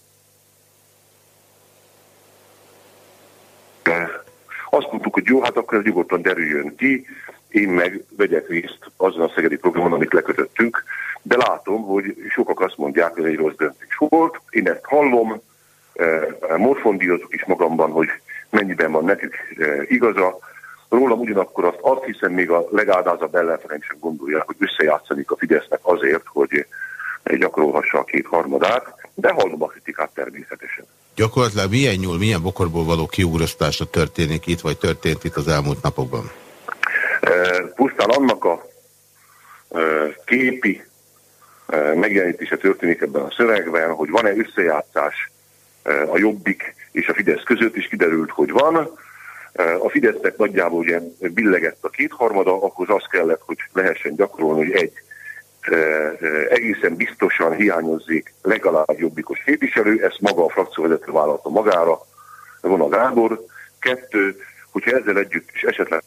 azt mondtuk, hogy jó, hát akkor ez nyugodtan derüljön ki, én meg vegyek részt azon a szegedi programon, amit lekötöttünk, de látom, hogy sokak azt mondják, hogy ez egy rossz döntés volt. Én ezt hallom, eh, morfondírozok is magamban, hogy mennyiben van nekik eh, igaza. Rólam ugyanakkor azt, azt hiszem még a legáldázabb ellenfelem sem gondolja, hogy összejátszanik a Fidesznek azért, hogy gyakorolhassa a két harmadát, de hallom a kritikát természetesen. Gyakorlatilag milyen nyúl, milyen bokorból való kiugrasztása történik itt, vagy történt itt az elmúlt napokban? E, pusztán annak a e, képi e, megjelenítése történik ebben a szövegben, hogy van-e összejátszás a Jobbik és a Fidesz között, is kiderült, hogy van. A Fidesznek nagyjából ugye billegett a kétharmada, akkor az kellett, hogy lehessen gyakorolni, hogy egy egészen biztosan hiányozzék legalább jobbikos képviselő, ezt maga a frakcióvezető vállalta magára, van a Gábor. Kettő, hogyha ezzel együtt is esetleg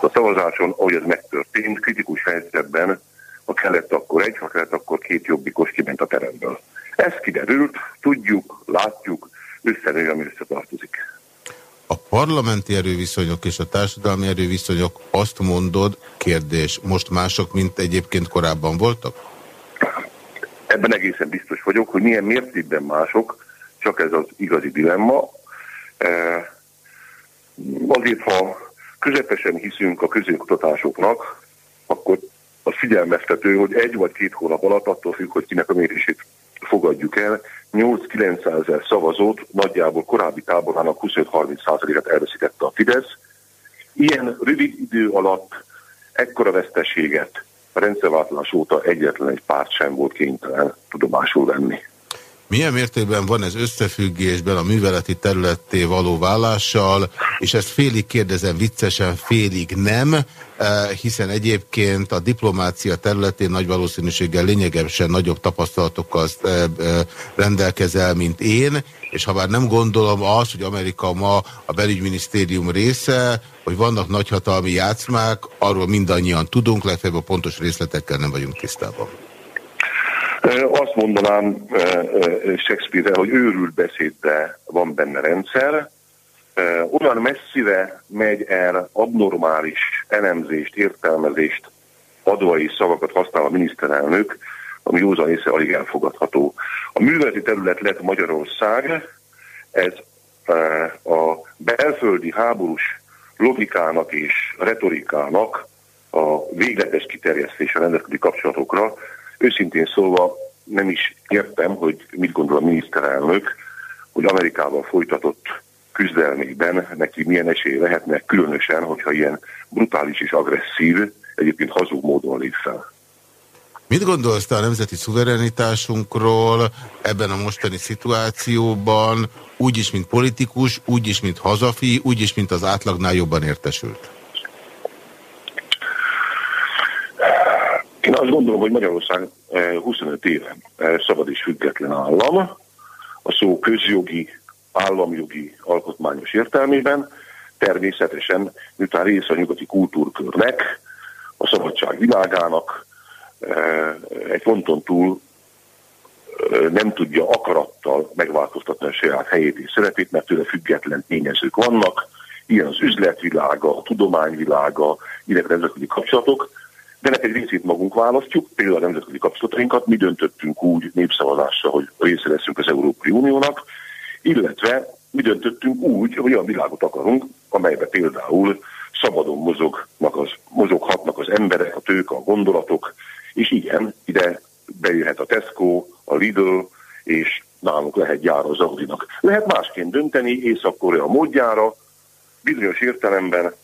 a szavazáson, ahogy ez megtörtént, kritikus helyzetben, ha kellett akkor egy, ha kellett akkor két jobbikos kiment a teremből. Ez kiderült, tudjuk, látjuk, összenő, ami összetartozik. A parlamenti erőviszonyok és a társadalmi erőviszonyok azt mondod, kérdés, most mások, mint egyébként korábban voltak? Ebben egészen biztos vagyok, hogy milyen mértékben mások, csak ez az igazi dilemma. E, azért, ha közepesen hiszünk a közénkutatásoknak, akkor az figyelmeztető, hogy egy vagy két hónap alatt attól függ, hogy kinek a mérését fogadjuk el, 8-900 ezer szavazót nagyjából korábbi táborának 25-30%-át elveszítette a Fidesz. Ilyen rövid idő alatt ekkora veszteséget a rendszerváltás óta egyetlen egy párt sem volt kénytelen tudomásul venni. Milyen mértékben van ez összefüggésben a műveleti területté való vállással, és ezt félig kérdezem viccesen, félig nem, eh, hiszen egyébként a diplomácia területén nagy valószínűséggel lényegesen nagyobb tapasztalatokkal eh, eh, rendelkezel, mint én, és ha már nem gondolom azt, hogy Amerika ma a belügyminisztérium része, hogy vannak nagyhatalmi játszmák, arról mindannyian tudunk, legfeljebb a pontos részletekkel nem vagyunk tisztában. Azt mondanám Shakespeare-re, hogy őrült beszédbe van benne rendszer, olyan messzire megy el abnormális elemzést, értelmezést, advai szavakat használ a miniszterelnök, ami józan észre alig elfogadható. A műveleti terület lett Magyarország, ez a belföldi háborús logikának és retorikának a végletes kiterjesztése a nemzetközi kapcsolatokra Őszintén szólva nem is értem, hogy mit gondol a miniszterelnök, hogy Amerikával folytatott küzdelmében neki milyen esély lehetne, különösen, hogyha ilyen brutális és agresszív, egyébként hazug módon lép fel. Mit gondolsz te a nemzeti szuverenitásunkról ebben a mostani szituációban, úgyis, mint politikus, úgyis, mint hazafi, úgyis, mint az átlagnál jobban értesült? Én azt gondolom, hogy Magyarország 25 eh, éve eh, szabad és független állam, a szó közjogi, államjogi, alkotmányos értelmében, természetesen, miután része a nyugati kultúrkörnek, a szabadság világának, eh, egy ponton túl nem tudja akarattal megváltoztatni a saját helyét és szerepét, mert tőle független tényezők vannak, ilyen az üzletvilága, a tudományvilága, illetve nemzetközi kapcsolatok, de ennek részét magunk választjuk, például a nemzetközi kapcsolatainkat, mi döntöttünk úgy népszavazásra, hogy része leszünk az Európai Uniónak, illetve mi döntöttünk úgy, hogy olyan világot akarunk, amelybe például szabadon mozognak az, mozoghatnak az emberek, a tők, a gondolatok, és igen, ide bejöhet a Tesco, a Lidl, és nálunk lehet gyára az Audinak. Lehet másként dönteni Észak-Korea módjára, bizonyos értelemben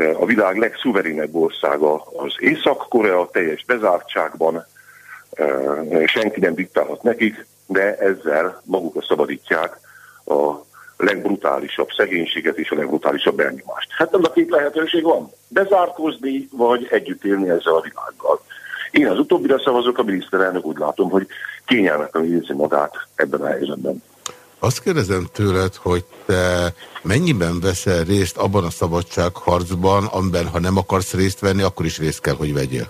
a világ legszuverénebb országa az Észak-Korea, teljes bezártságban, senki nem diktálhat nekik, de ezzel magukra szabadítják a legbrutálisabb szegénységet és a legbrutálisabb elnyomást. Hát a két lehetőség van. Bezárkózni, vagy együtt élni ezzel a világgal. Én az utóbbira szavazok, a miniszterelnök úgy látom, hogy kényelmetlen érzi magát ebben a helyzetben. Azt kérdezem tőled, hogy te mennyiben veszel részt abban a szabadságharcban, amiben ha nem akarsz részt venni, akkor is részt kell, hogy vegyél?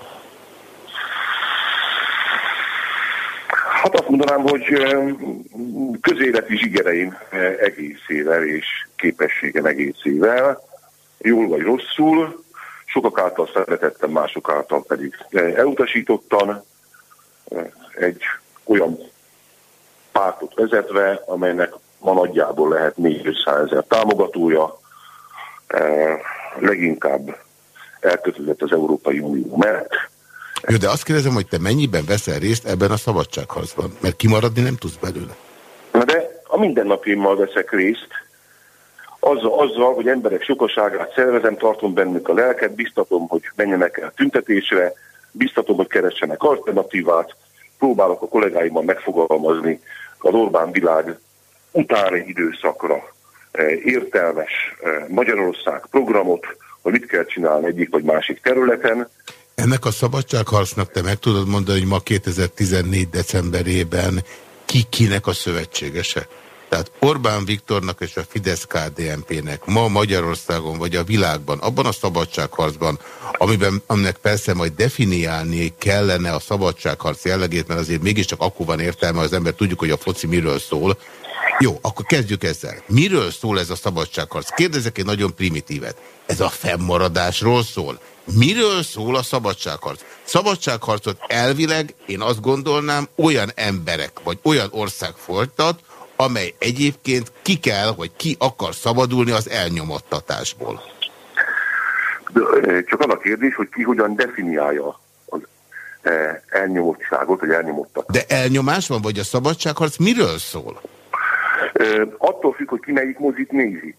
Hát azt mondanám, hogy közéleti zsigereim egészével és képességem egészével, jól vagy rosszul, sokak által szeretettem, mások által pedig elutasítottan egy olyan pártot vezetve, amelynek ma nagyjából lehet 400 ezer támogatója, eh, leginkább elkötelezett az Európai Unió mellett. Jó, de azt kérdezem, hogy te mennyiben veszel részt ebben a szabadságharcban? Mert kimaradni nem tudsz belőle. Na de a mindennapjaimmal veszek részt, azzal, azzal, hogy emberek sokaságát szervezem, tartom bennük a lelket, biztatom, hogy menjenek el tüntetésre, biztatom, hogy keressenek alternatívát, próbálok a kollégáimmal megfogalmazni az Orbán világ utáni időszakra értelmes Magyarország programot, hogy mit kell csinálni egyik vagy másik területen. Ennek a szabadságharcnak te meg tudod mondani, hogy ma 2014. decemberében ki kinek a szövetségese? Tehát Orbán Viktornak és a fidesz kdnp nek ma Magyarországon vagy a világban, abban a szabadságharcban, amiben, aminek persze majd definiálni kellene a szabadságharc jellegét, mert azért mégiscsak akkor van értelme, az ember tudjuk, hogy a foci miről szól. Jó, akkor kezdjük ezzel. Miről szól ez a szabadságharc? Kérdezek egy nagyon primitívet. Ez a fennmaradásról szól? Miről szól a szabadságharc? Szabadságharcot elvileg, én azt gondolnám, olyan emberek, vagy olyan ország folytat, amely egyébként ki kell, vagy ki akar szabadulni az elnyomottatásból. De, csak az a kérdés, hogy ki hogyan definiálja az elnyomottságot, vagy elnyomottatást. De elnyomás van, vagy a szabadságharc miről szól? Attól függ, hogy ki melyik mozit nézi.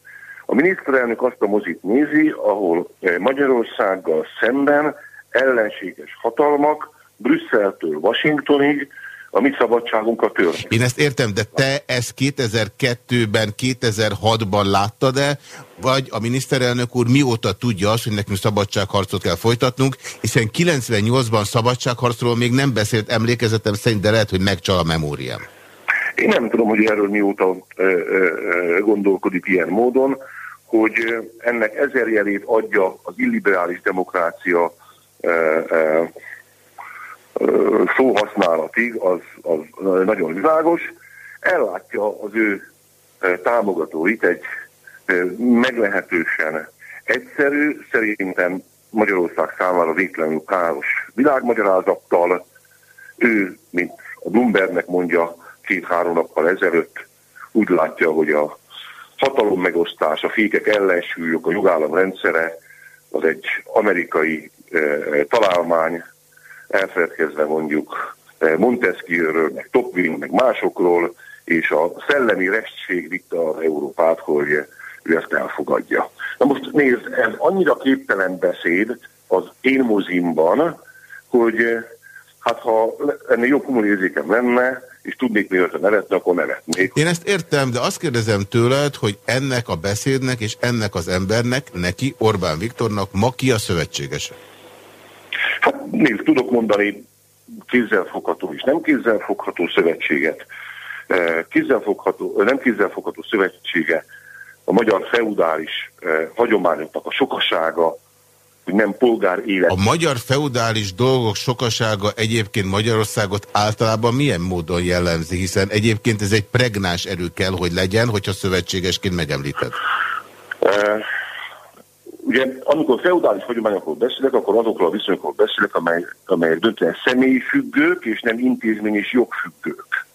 A miniszterelnök azt a mozit nézi, ahol Magyarországgal szemben ellenséges hatalmak Brüsszeltől Washingtonig a mi szabadságunkat törni. Én ezt értem, de te ezt 2002-ben, 2006-ban láttad-e, vagy a miniszterelnök úr mióta tudja azt, hogy nekünk szabadságharcot kell folytatnunk, hiszen 98-ban szabadságharcról még nem beszélt emlékezetem szerint, de lehet, hogy megcsal a memóriám. Én nem tudom, hogy erről mióta ö, ö, gondolkodik ilyen módon, hogy ennek ezer jelét adja az illiberális demokrácia ö, ö, szóhasználatig, az, az nagyon világos. Ellátja az ő támogatóit egy meglehetősen egyszerű, szerintem Magyarország számára végtelenül káros világmagyarázattal. Ő, mint a Bloombergnek mondja két-három nappal ezelőtt, úgy látja, hogy a hatalom megosztás, a fékek ellensúlyok, a jogállam rendszere az egy amerikai eh, találmány, elfeledkezve mondjuk eh, Montesquieu-ről, meg Tocqueville, meg másokról, és a szellemi restség vitte Európát, hogy ő ezt elfogadja. Na most nézd, ez annyira képtelen beszéd az én mozimban, hogy eh, hát ha ennél jobb humorérzékem lenne, és tudnék miért nevetni, akkor nevetnék. Én ezt értem, de azt kérdezem tőled, hogy ennek a beszédnek és ennek az embernek, neki, Orbán Viktornak ma ki a szövetségese? Hát nézd, tudok mondani kézzelfogható és nem kézzelfogható szövetséget. E, kézzelfogható, nem kézzelfogható szövetsége a magyar feudális eh, hagyományoknak a sokasága, hogy nem polgár élet. A magyar feudális dolgok sokasága egyébként Magyarországot általában milyen módon jellemzi, hiszen egyébként ez egy pregnáns erő kell, hogy legyen, hogyha szövetségesként megemlíted. Ugye, amikor feudális hagyományokról beszélek, akkor azokról a viszonyokról beszélek, amely, amelyek döntően személyfüggők és nem intézmény és jogfüggők.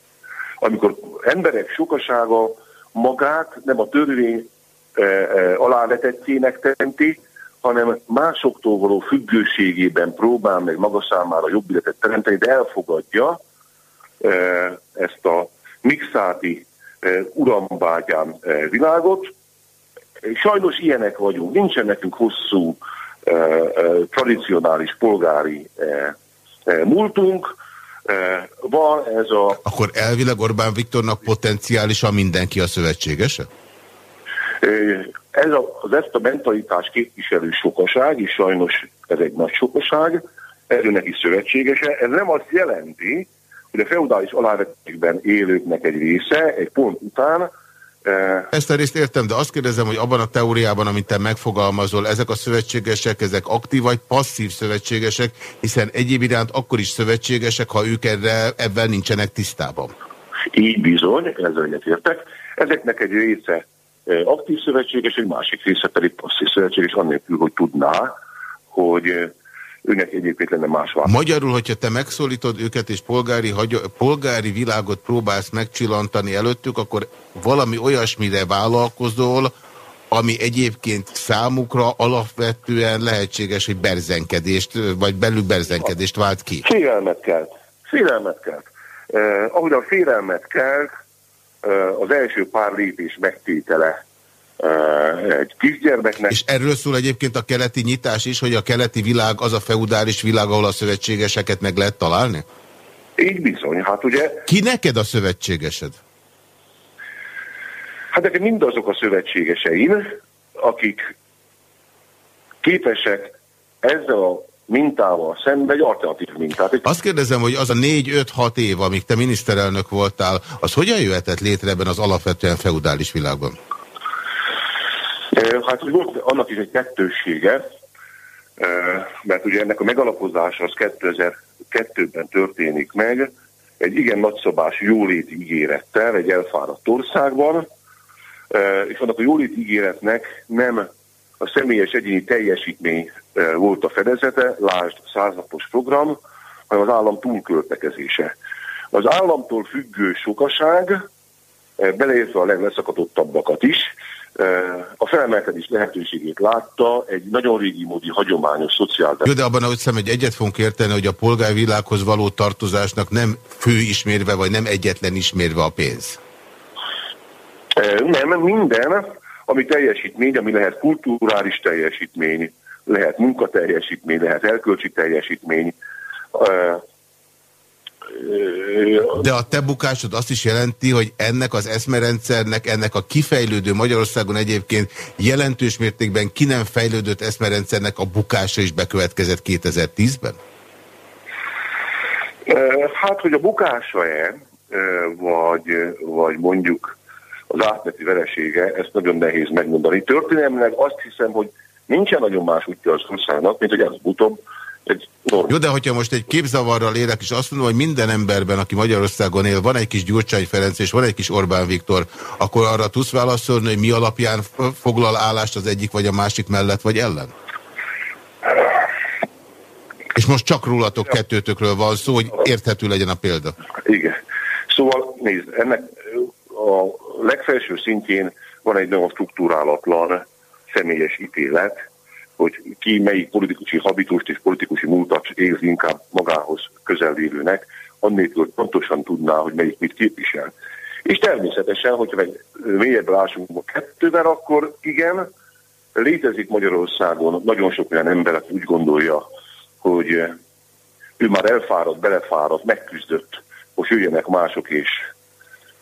Amikor emberek sokasága magát nem a törvény e, e, alávetettjének tenti, hanem másoktól való függőségében próbál meg maga számára jobb életet teremteni, de elfogadja e, ezt a mixáti e, urambágyán e, világot, Sajnos ilyenek vagyunk. Nincsen nekünk hosszú, tradicionális polgári múltunk. Van ez a... Akkor elvileg Orbán Viktornak potenciálisan mindenki a szövetségese? Ez a, az ezt a mentalitás képviselő sokaság, és sajnos ez egy nagy sokaság, erről neki szövetségese. Ez nem azt jelenti, hogy a feudális alávetékben élőknek egy része egy pont után ezt a részt értem, de azt kérdezem, hogy abban a teóriában, amit te megfogalmazol, ezek a szövetségesek, ezek aktív vagy passzív szövetségesek, hiszen egyéb iránt akkor is szövetségesek, ha ők erre, ebben nincsenek tisztában. Így bizony, ezzel egyetértek. Ezeknek egy része aktív szövetséges, egy másik része pedig passzív szövetséges, annélkül, hogy tudná, hogy őnek egyébként lenne más válasz. Magyarul, hogyha te megszólítod őket és polgári, polgári világot próbálsz megcsillantani előttük, akkor valami olyasmire vállalkozol, ami egyébként számukra alapvetően lehetséges, hogy berzenkedést, vagy belül berzenkedést vált ki. Félelmet kelt. Félelmet kelt. Eh, ahogy a félelmet kelt, eh, az első pár lépés megtétele egy kisgyermeknek. És erről szól egyébként a keleti nyitás is, hogy a keleti világ az a feudális világ, ahol a szövetségeseket meg lehet találni? Így bizony, hát ugye... Ki neked a szövetségesed? Hát nekem mindazok a szövetségeseim, akik képesek ezzel a mintával szemben egy alternatív mintát. Azt kérdezem, hogy az a 4-5-6 év, amíg te miniszterelnök voltál, az hogyan jöhetett létre ebben az alapvetően feudális világban? Hát volt annak is egy kettőssége, mert ugye ennek a megalapozása az 2002-ben történik meg, egy igen nagyszabású jóléti ígérettel egy elfáradt országban, és annak a jóléti ígéretnek nem a személyes egyéni teljesítmény volt a fedezete, lásd száznapos program, hanem az állam túlköltekezése. Az államtól függő sokaság, beleértve a legleszakadottabbakat is, a felemelkedés lehetőségét látta egy nagyon régi módi hagyományos szociális... Jó, de abban ahogy szem, egy egyet fogunk érteni, hogy a polgárvilághoz való tartozásnak nem fő ismérve, vagy nem egyetlen ismérve a pénz. Nem, minden, ami teljesítmény, ami lehet kulturális teljesítmény, lehet munkateljesítmény, lehet elkölcsi teljesítmény, de a te bukásod azt is jelenti, hogy ennek az eszmerendszernek, ennek a kifejlődő Magyarországon egyébként jelentős mértékben ki nem fejlődött eszmerendszernek a bukása is bekövetkezett 2010-ben? Hát, hogy a bukása-e, vagy, vagy mondjuk az átmeneti veresége, ezt nagyon nehéz megmondani. Történelmileg azt hiszem, hogy nincsen nagyon más útja az országnak, mint hogy ez utóbb egy norm. Jó, de hogyha most egy képzavarral élek, és azt mondom, hogy minden emberben, aki Magyarországon él, van egy kis Gyurcsány Ferenc, és van egy kis Orbán Viktor, akkor arra tudsz válaszolni, hogy mi alapján foglal állást az egyik vagy a másik mellett, vagy ellen? És most csak rólatok kettőtökről van szó, hogy érthető legyen a példa. Igen. Szóval nézd, ennek a legfelső szintjén van egy nagyon struktúrálatlan személyes ítélet, hogy ki melyik politikusi habitust és politikusi múltat érzi inkább magához közellévőnek, annélkül, hogy pontosan tudná, hogy melyik mit képvisel. És természetesen, hogyha meg mélyebbre lássunk a kettővel, akkor igen, létezik Magyarországon nagyon sok olyan ember, aki úgy gondolja, hogy ő már elfáradt, belefáradt, megküzdött, hogy jöjjenek mások és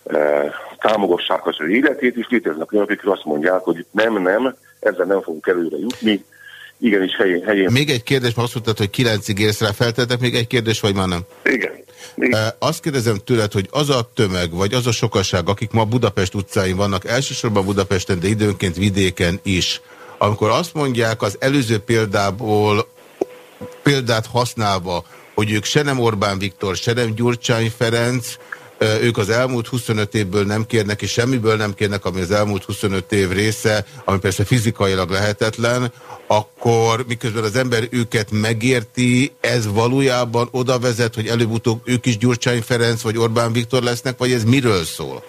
e, támogassák az ő életét, és léteznek olyanok, akik azt mondják, hogy nem, nem, ezzel nem fogunk előre jutni, igenis helyén. helyén. Még egy kérdés, mert azt mondtad, hogy kilencig érsz rá, feltettek még egy kérdés, vagy már nem? Igen. Igen. Azt kérdezem tőled, hogy az a tömeg, vagy az a sokaság, akik ma Budapest utcáin vannak, elsősorban Budapesten, de időnként vidéken is, amikor azt mondják az előző példából, példát használva, hogy ők se nem Orbán Viktor, se nem Gyurcsány Ferenc, ők az elmúlt 25 évből nem kérnek, és semmiből nem kérnek, ami az elmúlt 25 év része, ami persze fizikailag lehetetlen, akkor miközben az ember őket megérti, ez valójában oda vezet, hogy előbb-utóbb ők is Gyurcsány Ferenc vagy Orbán Viktor lesznek, vagy ez miről szól?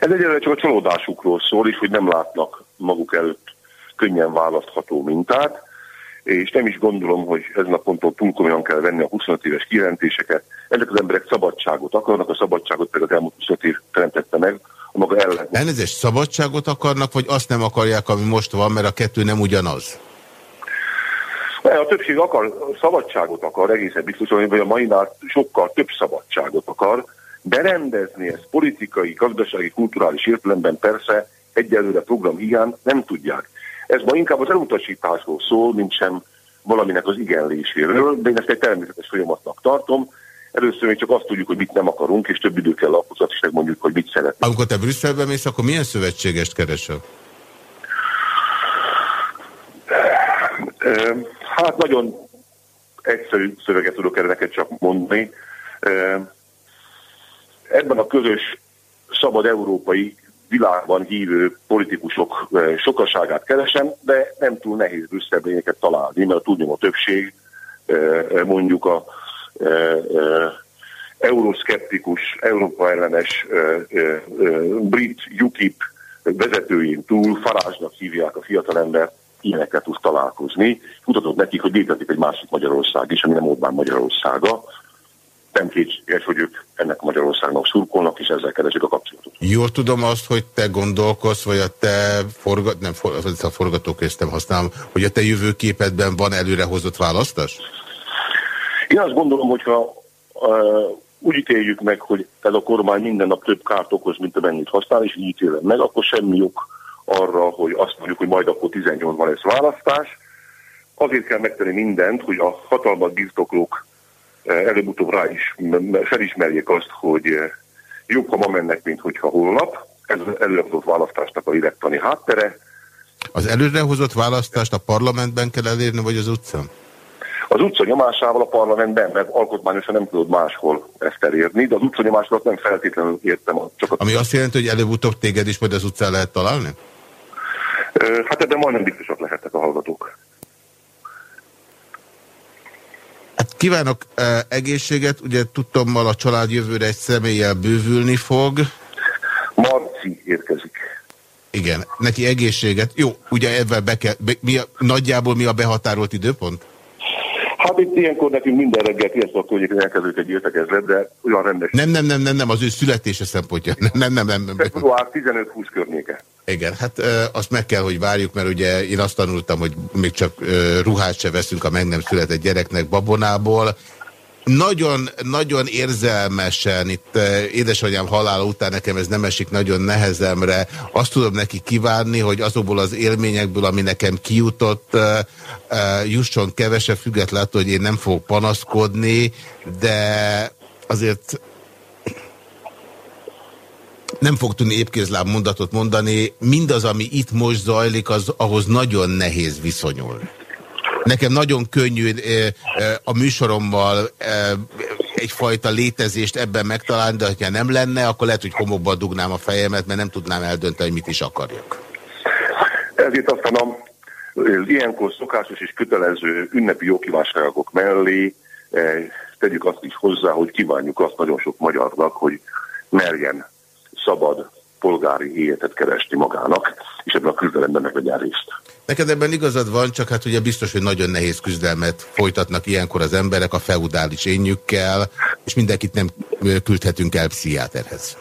Ez egyre csak a csalódásukról szól, és hogy nem látnak maguk előtt könnyen választható mintát és nem is gondolom, hogy ezen a ponton túl komolyan kell venni a 25 éves kijelentéseket. Ezek az emberek szabadságot akarnak, a szabadságot pedig az elmúlt 25 év teremtette meg a maga ellen. Elnézést, szabadságot akarnak, vagy azt nem akarják, ami most van, mert a kettő nem ugyanaz? A többség akar, szabadságot akar, egészen biztos, hogy a mainál sokkal több szabadságot akar, berendezni ezt politikai, gazdasági, kulturális értelemben persze egyelőre program hiány nem tudják. Ez ma inkább az elutasításról szól, mint sem valaminek az igenléséről, de én ezt egy természetes folyamatnak tartom. Először még csak azt tudjuk, hogy mit nem akarunk, és több idő kell ahhoz, és megmondjuk, hogy mit szeretnénk. Amikor te Brüsszelben mész, akkor milyen szövetségest keresel? Hát nagyon egyszerű szöveget tudok erre neked csak mondani. Ebben a közös szabad európai világban hívő politikusok eh, sokaságát keresem, de nem túl nehéz Brüsszelbényeket találni, mert a többség eh, eh, mondjuk a euroszkeptikus, Európa ellenes brit UKIP vezetőjén túl Farázsnak hívják a fiatalember, ilyenekkel tud találkozni. Mutatott nekik, hogy létezik egy másik Magyarország is, ami nem Orbán Magyarországa, nem kétséges, hogy ők ennek Magyarországnak szurkolnak, és ezzel keresik a kapcsolatot. Jól tudom azt, hogy te gondolkozz, vagy a te forgat, nem, for, a forgatóközt nem használom, hogy a te jövőképedben van előrehozott választás? Én azt gondolom, hogyha uh, úgy ítéljük meg, hogy ez a kormány minden nap több kárt okoz, mint amennyit használ, és így ítélem meg, akkor semmi jog arra, hogy azt mondjuk, hogy majd akkor 18-ban lesz választás. Azért kell megtenni mindent, hogy a hatalmat birtoklók előbb-utóbb rá is felismerjék azt, hogy eh, jobb, ha ma mennek, mint hogyha holnap. Ez az előrehozott választásnak a direktani háttere. Az előrehozott választást a parlamentben kell elérni, vagy az utcán? Az utca nyomásával a parlamentben, mert alkotmányosan nem tudod máshol ezt elérni, de az utca nyomásról nem feltétlenül értem. Csak a... Ami azt jelenti, hogy előbb-utóbb téged is majd az utcán lehet találni? Hát ebben majdnem biztosak lehetnek a hallgatók. Hát kívánok egészséget, ugye tudtommal a család jövőre egy személlyel bővülni fog. Marci érkezik. Igen, neki egészséget. Jó, ugye ebben be kell, be, mi a, nagyjából mi a behatárolt időpont? Hát itt ilyenkor nekünk minden reggel 9 hogy elkezdődik egy értekezlet, de olyan rendes. Nem, nem, nem, nem, nem, az ő születése szempontja. Nem, nem, nem. nem. Február 15-20 környéke. Igen, hát ö, azt meg kell, hogy várjuk, mert ugye én azt tanultam, hogy még csak ö, ruhát se veszünk a meg nem született gyereknek babonából, nagyon, nagyon érzelmesen, itt eh, édesanyám halála után nekem ez nem esik nagyon nehezemre, azt tudom neki kívánni, hogy azokból az élményekből, ami nekem kijutott, eh, eh, jusson kevesebb függetlenül, hogy én nem fogok panaszkodni, de azért nem fog tudni épkézláb mondatot mondani, mindaz, ami itt most zajlik, az ahhoz nagyon nehéz viszonyulni. Nekem nagyon könnyű a műsorommal egyfajta létezést ebben megtalálni, de ha nem lenne, akkor lehet, hogy homokba dugnám a fejemet, mert nem tudnám eldönteni, hogy mit is akarjak. Ezért aztán a ilyenkor szokásos és kötelező ünnepi jókívánságok mellé tegyük azt is hozzá, hogy kívánjuk azt nagyon sok magyarnak, hogy merjen szabad polgári életet keresni magának, és ebben a küzdelemben meg legyen részt. Neked ebben igazad van, csak hát ugye biztos, hogy nagyon nehéz küzdelmet folytatnak ilyenkor az emberek a feudális énjükkel, és mindenkit nem küldhetünk el pszichiáterhez.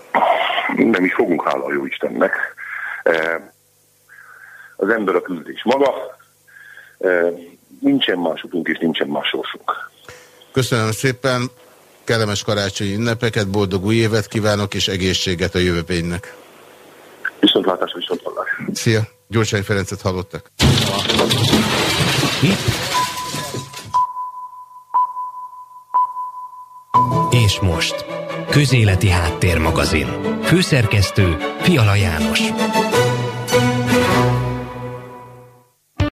Nem is fogunk, hála a jó Istennek. E, az ember a küzdés maga, e, nincsen más utunk és nincsen más sorsunk. Köszönöm szépen, kellemes karácsonyi ünnepeket, boldog új évet kívánok, és egészséget a jövőbénynek. Viszontlátásra, viszontlátásra. Szia! Gyurcsány Ferencet hallottak. És most, Közéleti Háttérmagazin. Főszerkesztő Fiala János.